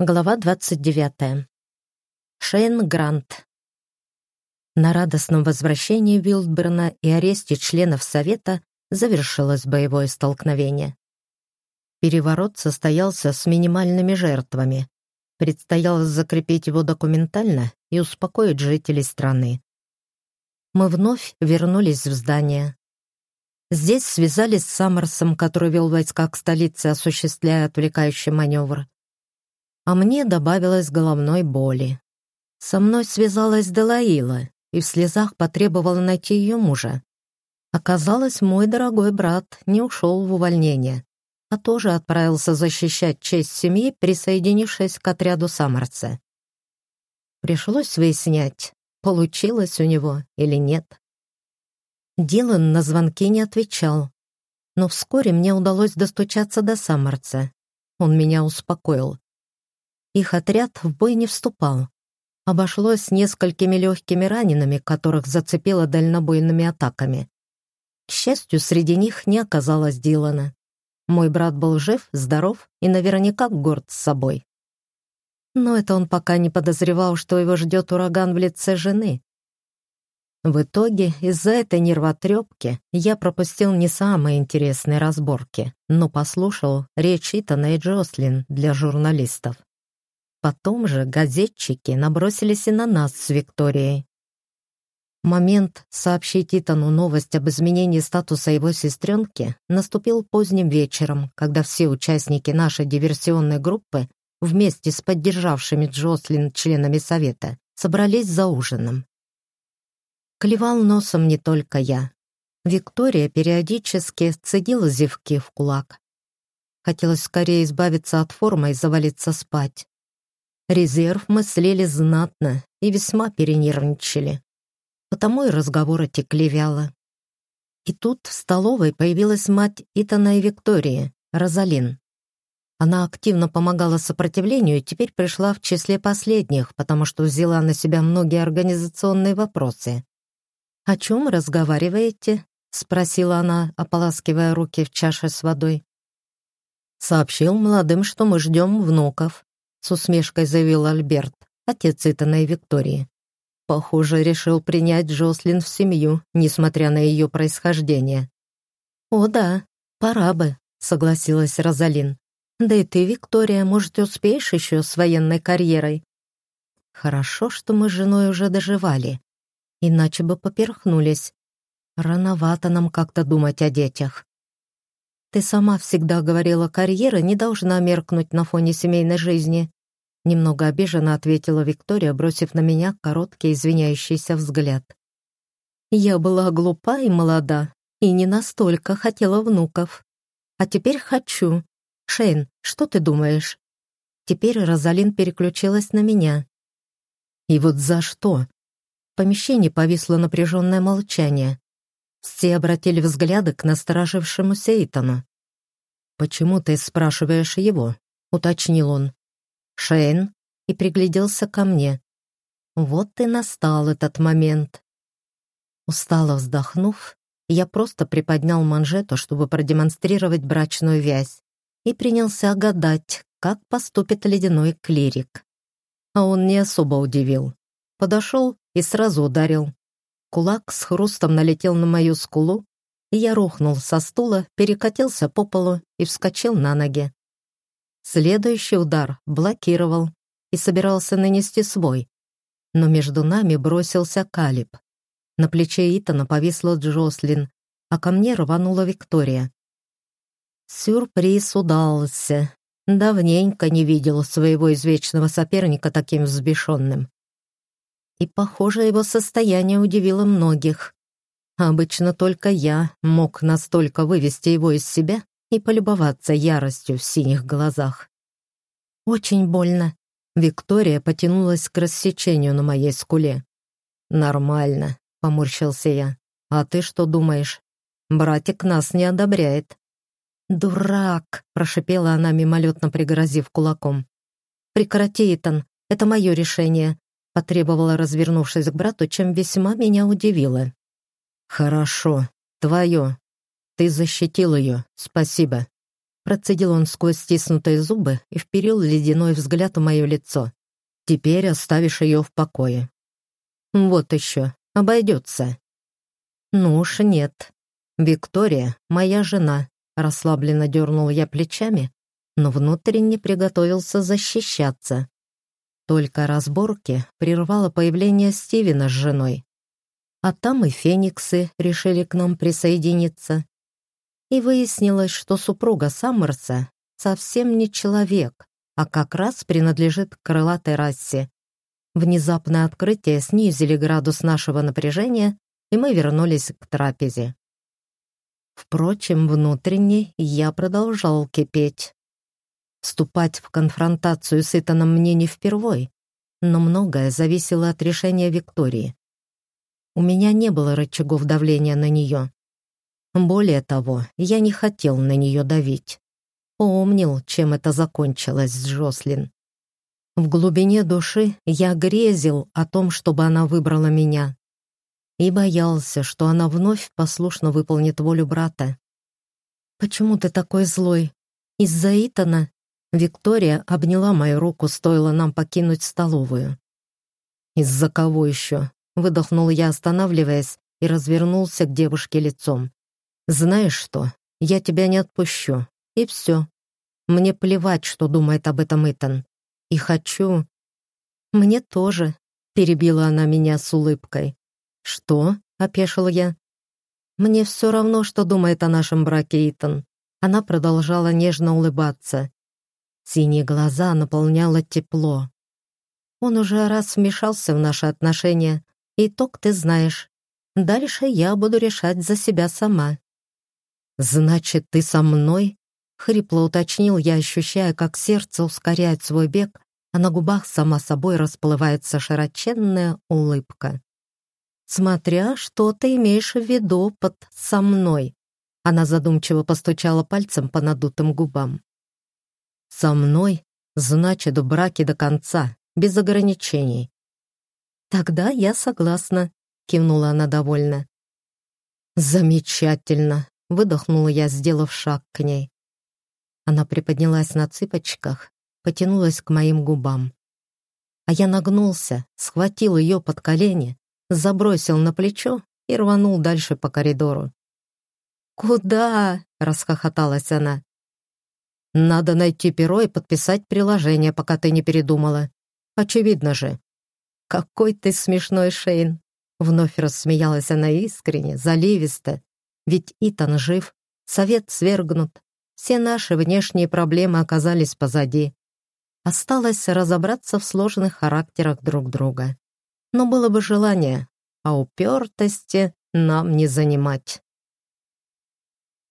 Глава 29. Шейн Грант. На радостном возвращении Вилдберна и аресте членов Совета завершилось боевое столкновение. Переворот состоялся с минимальными жертвами. Предстояло закрепить его документально и успокоить жителей страны. Мы вновь вернулись в здание. Здесь связались с Саммерсом, который вел войска к столице, осуществляя отвлекающий маневр а мне добавилось головной боли. Со мной связалась Делаила и в слезах потребовала найти ее мужа. Оказалось, мой дорогой брат не ушел в увольнение, а тоже отправился защищать честь семьи, присоединившись к отряду Самарца. Пришлось выяснять, получилось у него или нет. Дилан на звонки не отвечал, но вскоре мне удалось достучаться до Самарца. Он меня успокоил. Их отряд в бой не вступал. Обошлось несколькими легкими ранеными, которых зацепило дальнобойными атаками. К счастью, среди них не оказалось Дилана. Мой брат был жив, здоров и наверняка горд с собой. Но это он пока не подозревал, что его ждет ураган в лице жены. В итоге, из-за этой нервотрепки я пропустил не самые интересные разборки, но послушал речь Итана и Джослин для журналистов. Потом же газетчики набросились и на нас с Викторией. Момент сообщить Итану новость об изменении статуса его сестренки наступил поздним вечером, когда все участники нашей диверсионной группы вместе с поддержавшими Джослин членами совета собрались за ужином. Клевал носом не только я. Виктория периодически цедила зевки в кулак. Хотелось скорее избавиться от формы и завалиться спать. Резерв мы слили знатно и весьма перенервничали. Потому и разговоры текли вяло. И тут в столовой появилась мать Итана и Виктории, Розалин. Она активно помогала сопротивлению и теперь пришла в числе последних, потому что взяла на себя многие организационные вопросы. «О чем разговариваете?» — спросила она, ополаскивая руки в чаше с водой. «Сообщил молодым, что мы ждем внуков», с усмешкой заявил Альберт, отец Итана и Виктории. Похоже, решил принять Джослин в семью, несмотря на ее происхождение. «О да, пора бы», — согласилась Розалин. «Да и ты, Виктория, может, успеешь еще с военной карьерой?» «Хорошо, что мы с женой уже доживали, иначе бы поперхнулись. Рановато нам как-то думать о детях». «Ты сама всегда говорила, карьера не должна меркнуть на фоне семейной жизни», Немного обиженно ответила Виктория, бросив на меня короткий извиняющийся взгляд. «Я была глупа и молода, и не настолько хотела внуков. А теперь хочу. Шейн, что ты думаешь?» Теперь Розалин переключилась на меня. «И вот за что?» В помещении повисло напряженное молчание. Все обратили взгляды к насторожившемуся Итану. «Почему ты спрашиваешь его?» — уточнил он. «Шейн?» и пригляделся ко мне. Вот и настал этот момент. Устало вздохнув, я просто приподнял манжету, чтобы продемонстрировать брачную вязь, и принялся гадать, как поступит ледяной клирик. А он не особо удивил. Подошел и сразу ударил. Кулак с хрустом налетел на мою скулу, и я рухнул со стула, перекатился по полу и вскочил на ноги. Следующий удар блокировал и собирался нанести свой. Но между нами бросился Калиб. На плече Итана повисла Джослин, а ко мне рванула Виктория. Сюрприз удался. Давненько не видел своего извечного соперника таким взбешенным. И, похоже, его состояние удивило многих. Обычно только я мог настолько вывести его из себя, и полюбоваться яростью в синих глазах. «Очень больно». Виктория потянулась к рассечению на моей скуле. «Нормально», — поморщился я. «А ты что думаешь? Братик нас не одобряет». «Дурак!» — прошипела она, мимолетно пригрозив кулаком. «Прекрати, Итан, это мое решение», — потребовала, развернувшись к брату, чем весьма меня удивило. «Хорошо, твое», «Ты защитил ее, спасибо», — Процедил он сквозь стиснутые зубы и вперил ледяной взгляд в мое лицо. «Теперь оставишь ее в покое». «Вот еще, обойдется». «Ну уж нет. Виктория — моя жена», — расслабленно дернул я плечами, но внутренне приготовился защищаться. Только разборки прервало появление Стивена с женой. А там и фениксы решили к нам присоединиться. И выяснилось, что супруга Саммерса совсем не человек, а как раз принадлежит к крылатой расе. Внезапное открытие снизили градус нашего напряжения, и мы вернулись к трапезе. Впрочем, внутренне я продолжал кипеть. Вступать в конфронтацию с Итаном мне не впервой, но многое зависело от решения Виктории. У меня не было рычагов давления на нее. Более того, я не хотел на нее давить. Помнил, чем это закончилось с Жослин. В глубине души я грезил о том, чтобы она выбрала меня. И боялся, что она вновь послушно выполнит волю брата. «Почему ты такой злой? Из-за Итана?» Виктория обняла мою руку, стоило нам покинуть столовую. «Из-за кого еще?» — выдохнул я, останавливаясь, и развернулся к девушке лицом. «Знаешь что, я тебя не отпущу, и все. Мне плевать, что думает об этом Итан. И хочу...» «Мне тоже», — перебила она меня с улыбкой. «Что?» — опешил я. «Мне все равно, что думает о нашем браке Итан». Она продолжала нежно улыбаться. Синие глаза наполняло тепло. Он уже раз вмешался в наши отношения. Итог ты знаешь. Дальше я буду решать за себя сама. «Значит, ты со мной?» — хрипло уточнил я, ощущая, как сердце ускоряет свой бег, а на губах сама собой расплывается широченная улыбка. «Смотря, что ты имеешь в виду под «со мной», она задумчиво постучала пальцем по надутым губам. Со мной значит в браке до конца, без ограничений. Тогда я согласна, кивнула она довольно. Замечательно, выдохнула я, сделав шаг к ней. Она приподнялась на цыпочках, потянулась к моим губам. А я нагнулся, схватил ее под колени, забросил на плечо и рванул дальше по коридору. «Куда?» — расхохоталась она. Надо найти перо и подписать приложение, пока ты не передумала. Очевидно же. Какой ты смешной, Шейн. Вновь рассмеялась она искренне, заливисто. Ведь Итан жив, совет свергнут. Все наши внешние проблемы оказались позади. Осталось разобраться в сложных характерах друг друга. Но было бы желание, а упертости нам не занимать.